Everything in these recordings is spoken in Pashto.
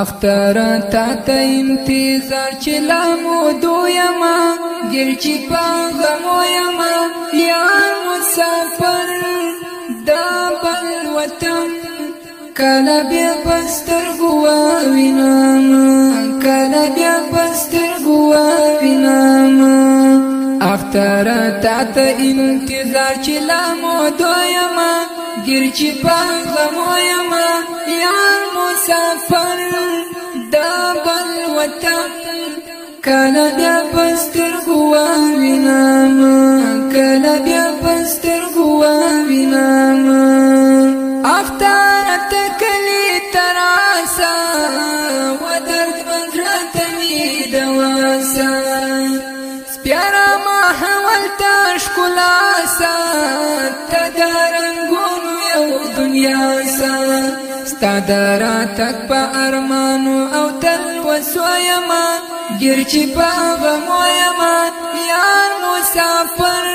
اختر تا ته انتظار چې لا مو دویما ګرچی پاغه مو یما یا مسافر دا بل وطن کله بیا پستر ګوا وینم کله بیا پستر ګوا وینم اختر تا ته انتظار چې لا مو دویما ګرچی پاغه مو یما یا مسافر وطن کله بیا پستر هو وینم کله بیا پستر هو وینم افتار تکلی تراسا و درد مزرت می دواسا سپیارا ما حول تاش تدار دنیا سا ستا درا تک په ارمانو او تل وسویما ګر چې په غمو یما یار مسافر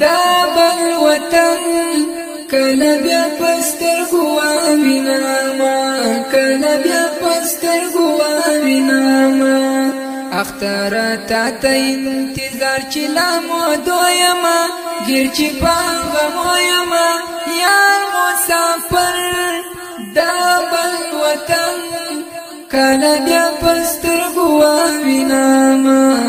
دا بل وطن کله بیا پستر غوا وینا ما کله بیا پستر غوا وینا ما اختر تا ته انتظار چې لا مو دویما ګر چې په غمو یما کله بیا پستر ګواوینم